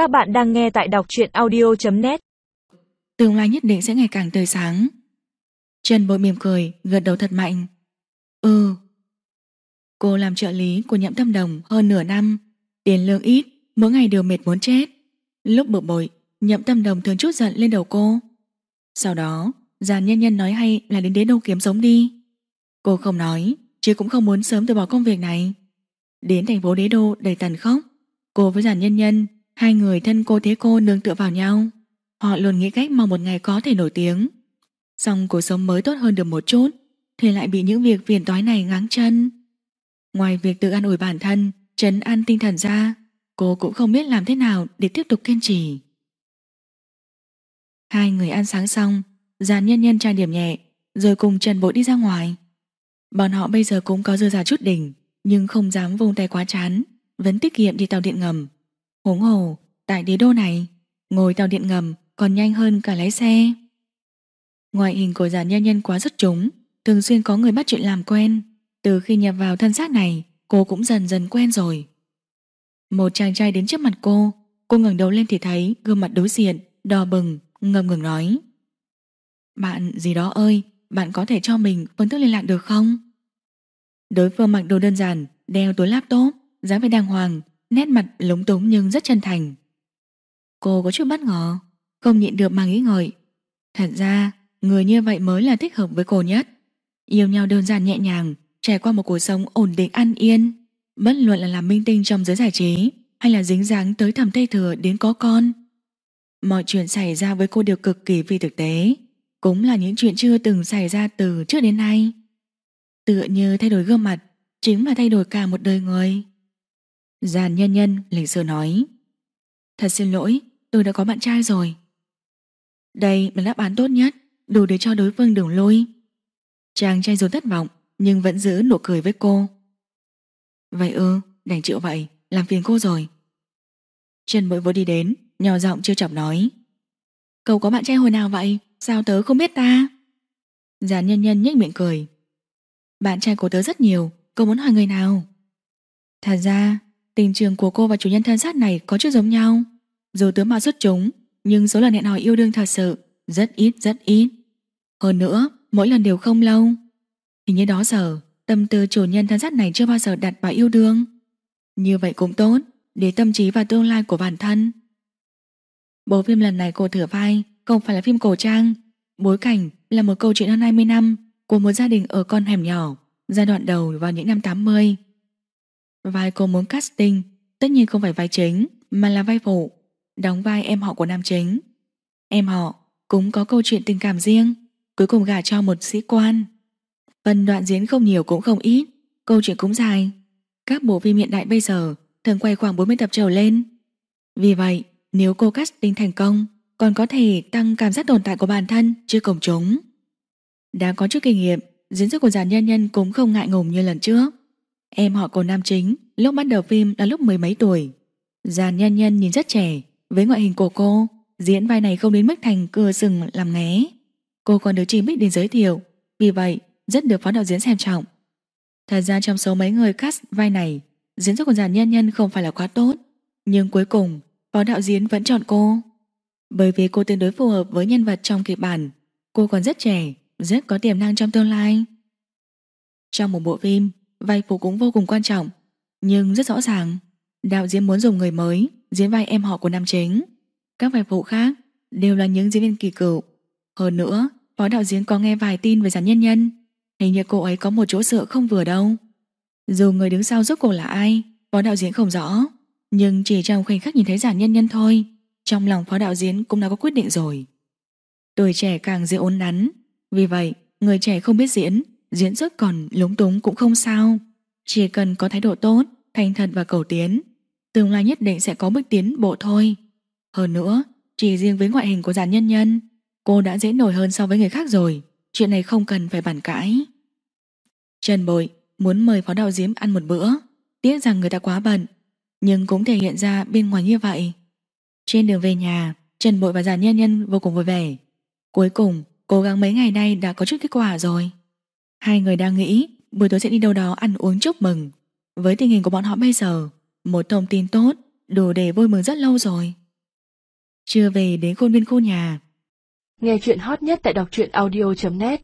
Các bạn đang nghe tại đọc truyện audio.net Tương lai nhất định sẽ ngày càng tươi sáng. Trần bội mỉm cười, Gật đầu thật mạnh. Ừ. Cô làm trợ lý của nhậm thâm đồng hơn nửa năm, Tiền lương ít, Mỗi ngày đều mệt muốn chết. Lúc bực bội, Nhậm tâm đồng thường chút giận lên đầu cô. Sau đó Giàn nhân nhân nói hay là đến đế đâu kiếm sống đi. Cô không nói, Chứ cũng không muốn sớm từ bỏ công việc này. Đến thành phố đế đô đầy tần khốc Cô với giàn nhân nhân Hai người thân cô thế cô nương tựa vào nhau. Họ luôn nghĩ cách mong một ngày có thể nổi tiếng. Xong cuộc sống mới tốt hơn được một chút, Thì lại bị những việc phiền toái này ngáng chân. Ngoài việc tự an ủi bản thân, Trấn an tinh thần ra, Cô cũng không biết làm thế nào để tiếp tục kiên trì. Hai người ăn sáng xong Giàn nhân nhân trang điểm nhẹ, Rồi cùng Trần Bội đi ra ngoài. Bọn họ bây giờ cũng có dư giả chút đỉnh, Nhưng không dám vung tay quá chán, Vẫn tiết kiệm đi tàu điện ngầm. Huống hồ, tại đế đô này Ngồi tàu điện ngầm còn nhanh hơn cả lái xe. Ngoại hình của giàn nhân nhân quá rất trúng Thường xuyên có người bắt chuyện làm quen. Từ khi nhập vào thân xác này Cô cũng dần dần quen rồi. Một chàng trai đến trước mặt cô Cô ngẩng đầu lên thì thấy gương mặt đối diện Đỏ bừng, ngầm ngừng nói. Bạn gì đó ơi Bạn có thể cho mình phương thức liên lạc được không? Đối phương mặc đồ đơn giản Đeo túi laptop dáng vẻ đàng hoàng Nét mặt lúng túng nhưng rất chân thành. Cô có chút bất ngờ, Không nhịn được mà nghĩ ngợi. Thật ra, người như vậy mới là thích hợp với cô nhất. Yêu nhau đơn giản nhẹ nhàng, Trải qua một cuộc sống ổn định, an yên. Bất luận là làm minh tinh trong giới giải trí, Hay là dính dáng tới thầm tây thừa đến có con. Mọi chuyện xảy ra với cô đều cực kỳ phi thực tế, Cũng là những chuyện chưa từng xảy ra từ trước đến nay. Tựa như thay đổi gương mặt, Chính là thay đổi cả một đời người. Giàn nhân nhân, lịch sự nói. Thật xin lỗi, Tôi đã có bạn trai rồi. Đây là đáp án tốt nhất, Đủ để cho đối phương đường lôi Chàng trai dù thất vọng, Nhưng vẫn giữ nụ cười với cô. Vậy ư, đành chịu vậy, Làm phiền cô rồi. Trần bội vô đi đến, Nhỏ giọng chưa chọc nói. Cậu có bạn trai hồi nào vậy? Sao tớ không biết ta? Giàn nhân nhân nhếch miệng cười. Bạn trai của tớ rất nhiều, Cậu muốn hỏi người nào? Thật ra Tình trường của cô và chủ nhân thân sát này có chút giống nhau. Dù tướng mạo xuất chúng, Nhưng số lần hẹn hò yêu đương thật sự Rất ít rất ít. Hơn nữa, mỗi lần đều không lâu. Hình như đó giờ, Tâm tư chủ nhân thân sát này chưa bao giờ đặt vào yêu đương. Như vậy cũng tốt, Để tâm trí và tương lai của bản thân. Bộ phim lần này cô thử vai, Không phải là phim cổ trang. Bối cảnh là một câu chuyện hơn 20 năm Của một gia đình ở con hẻm nhỏ, Giai đoạn đầu vào những năm 80 Vai cô muốn casting, Tất nhiên không phải vai chính, Mà là vai phụ, Đóng vai em họ của nam chính. Em họ cũng có câu chuyện tình cảm riêng, Cuối cùng gả cho một sĩ quan. Phần đoạn diễn không nhiều cũng không ít, Câu chuyện cũng dài. Các bộ phim hiện đại bây giờ Thường quay khoảng 40 tập trở lên. Vì vậy, nếu cô casting thành công, Còn có thể tăng cảm giác tồn tại của bản thân Trước công chúng. Đã có chút kinh nghiệm, Diễn xuất của giàn nhân nhân cũng không ngại ngùng như lần trước. Em họ của nam chính lúc bắt đầu phim là lúc mười mấy tuổi. Giàn nhân nhân nhìn rất trẻ, với ngoại hình của cô, diễn vai này không đến mức thành cưa sừng làm ngé. Cô còn được chị Bích đến giới thiệu, vì vậy rất được phó đạo diễn xem trọng. Thật ra trong số mấy người cast vai này, diễn xuất của giàn nhân nhân không phải là quá tốt, nhưng cuối cùng phó đạo diễn vẫn chọn cô. Bởi vì cô tương đối phù hợp với nhân vật trong kịch bản, cô còn rất trẻ, rất có tiềm năng trong tương lai. Trong một bộ phim, vai phụ cũng vô cùng quan trọng, nhưng rất rõ ràng, đạo diễn muốn dùng người mới diễn vai em họ của nam chính. Các vai phụ khác đều là những diễn viên kỳ cựu. Hơn nữa, phó đạo diễn có nghe vài tin về giàn nhân nhân, hình như cô ấy có một chỗ dựa không vừa đâu. Dù người đứng sau giúp cô là ai, phó đạo diễn không rõ, nhưng chỉ trong khoảnh khắc nhìn thấy giàn nhân nhân thôi, trong lòng phó đạo diễn cũng đã có quyết định rồi. Tuổi trẻ càng dễ ốn nắn, vì vậy người trẻ không biết diễn diễn xuất còn lúng túng cũng không sao. Chỉ cần có thái độ tốt, thành thật và cầu tiến, tương lai nhất định sẽ có bước tiến bộ thôi. Hơn nữa, chỉ riêng với ngoại hình của giàn nhân nhân, cô đã dễ nổi hơn so với người khác rồi, chuyện này không cần phải bàn cãi. Trần Bội muốn mời phó đạo diếm ăn một bữa, tiếc rằng người ta quá bận, nhưng cũng thể hiện ra bên ngoài như vậy. Trên đường về nhà, Trần Bội và giàn nhân nhân vô cùng vui vẻ. Cuối cùng, cố gắng mấy ngày nay đã có chút kết quả rồi. Hai người đang nghĩ buổi tối sẽ đi đâu đó ăn uống chúc mừng. Với tình hình của bọn họ bây giờ, một thông tin tốt đủ để vui mừng rất lâu rồi. chưa về đến khuôn viên khu nhà. Nghe chuyện hot nhất tại đọc truyện audio.net